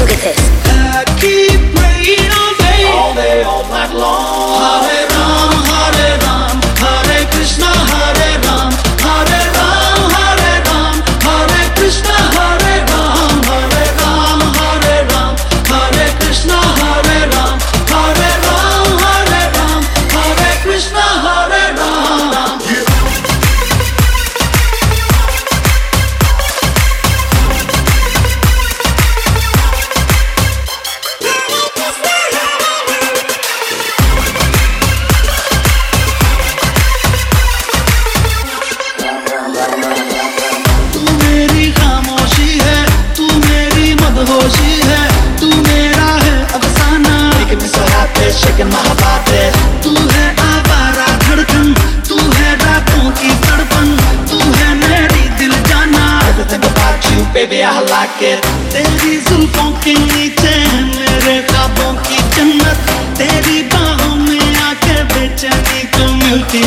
look at this. के महापात्र तू है आवारा धड़कन तू है रातों की तड़पन तू है मेरी दिल जाना। Everything about you, baby, I like it. तेरी जुल्फों के नीचे मेरे की जन्नत। तेरी बाहों में आके बेचैनी को मिलती